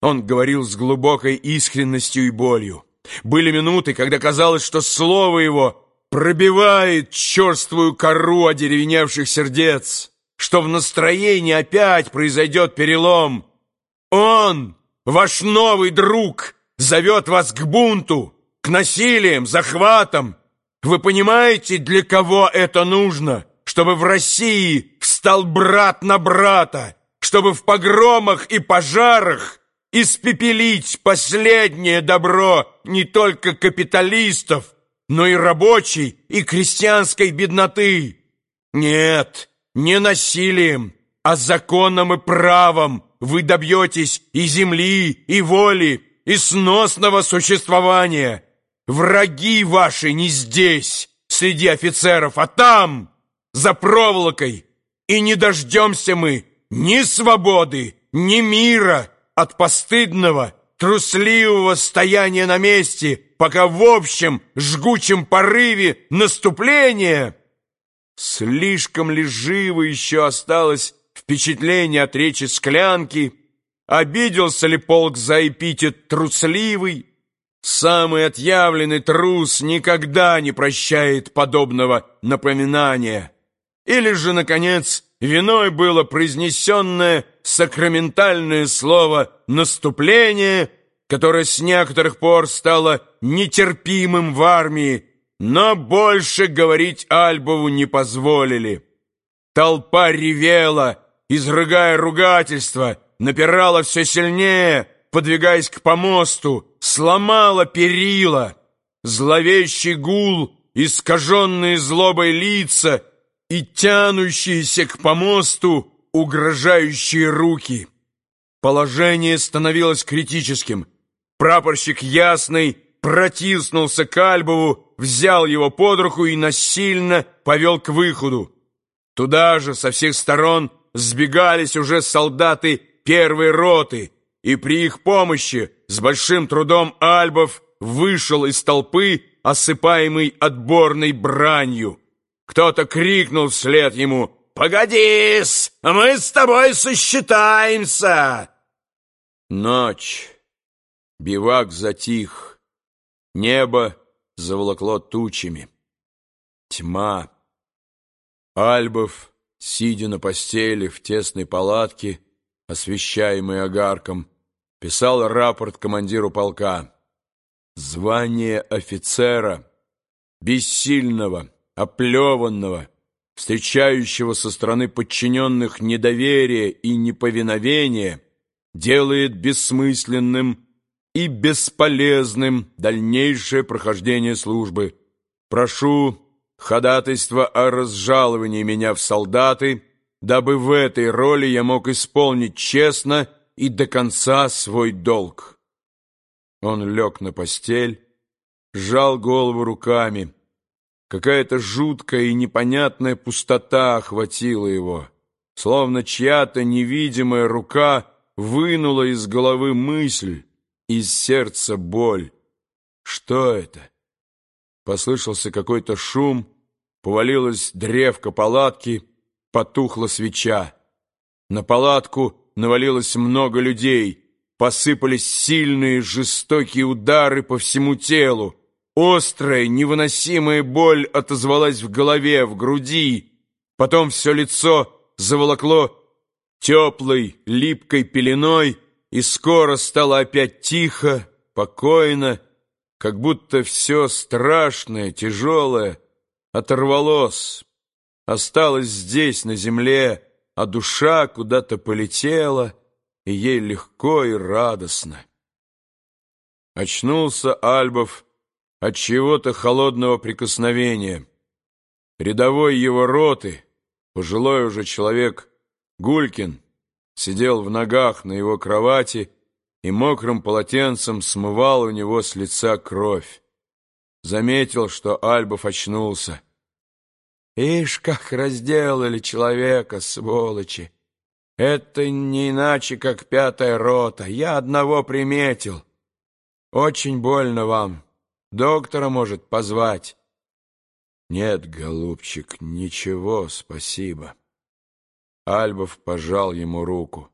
Он говорил с глубокой искренностью и болью. Были минуты, когда казалось, что слово его пробивает черствую кору одеревеневших сердец, что в настроении опять произойдет перелом. Он, ваш новый друг, зовет вас к бунту, к насилиям, захватам. Вы понимаете, для кого это нужно? Чтобы в России встал брат на брата, чтобы в погромах и пожарах испепелить последнее добро не только капиталистов, но и рабочей и крестьянской бедноты. Нет, не насилием, а законом и правом вы добьетесь и земли, и воли, и сносного существования. Враги ваши не здесь, среди офицеров, а там, за проволокой. И не дождемся мы ни свободы, ни мира от постыдного, трусливого стояния на месте, пока в общем жгучем порыве наступления... Слишком ли живо еще осталось впечатление от речи склянки, Обиделся ли полк за эпитет трусливый? Самый отъявленный трус никогда не прощает подобного напоминания. Или же, наконец, виной было произнесенное сакраментальное слово «наступление», которое с некоторых пор стало нетерпимым в армии, но больше говорить Альбову не позволили. Толпа ревела, изрыгая ругательства, напирала все сильнее, подвигаясь к помосту, сломала перила. Зловещий гул, искаженные злобой лица и тянущиеся к помосту угрожающие руки. Положение становилось критическим. Прапорщик Ясный протиснулся к Альбову, взял его под руку и насильно повел к выходу. Туда же со всех сторон сбегались уже солдаты первой роты, и при их помощи с большим трудом Альбов вышел из толпы, осыпаемый отборной бранью. Кто-то крикнул вслед ему «Погодись, мы с тобой сосчитаемся!» Ночь. Бивак затих. Небо заволокло тучами. Тьма. Альбов, сидя на постели в тесной палатке, освещаемый огарком, писал рапорт командиру полка. Звание офицера, бессильного, оплеванного, встречающего со стороны подчиненных недоверие и неповиновение, делает бессмысленным и бесполезным дальнейшее прохождение службы. Прошу ходатайство о разжаловании меня в солдаты дабы в этой роли я мог исполнить честно и до конца свой долг. Он лег на постель, сжал голову руками. Какая-то жуткая и непонятная пустота охватила его, словно чья-то невидимая рука вынула из головы мысль, из сердца боль. Что это? Послышался какой-то шум, повалилась древко палатки — потухла свеча. На палатку навалилось много людей, посыпались сильные жестокие удары по всему телу. Острая, невыносимая боль отозвалась в голове, в груди. Потом все лицо заволокло теплой, липкой пеленой, и скоро стало опять тихо, покойно, как будто все страшное, тяжелое оторвалось, осталась здесь, на земле, а душа куда-то полетела, и ей легко и радостно. Очнулся Альбов от чего-то холодного прикосновения. Рядовой его роты, пожилой уже человек Гулькин, сидел в ногах на его кровати и мокрым полотенцем смывал у него с лица кровь. Заметил, что Альбов очнулся. Ишь, как разделали человека, сволочи! Это не иначе, как пятая рота. Я одного приметил. Очень больно вам. Доктора может позвать. Нет, голубчик, ничего, спасибо. Альбов пожал ему руку.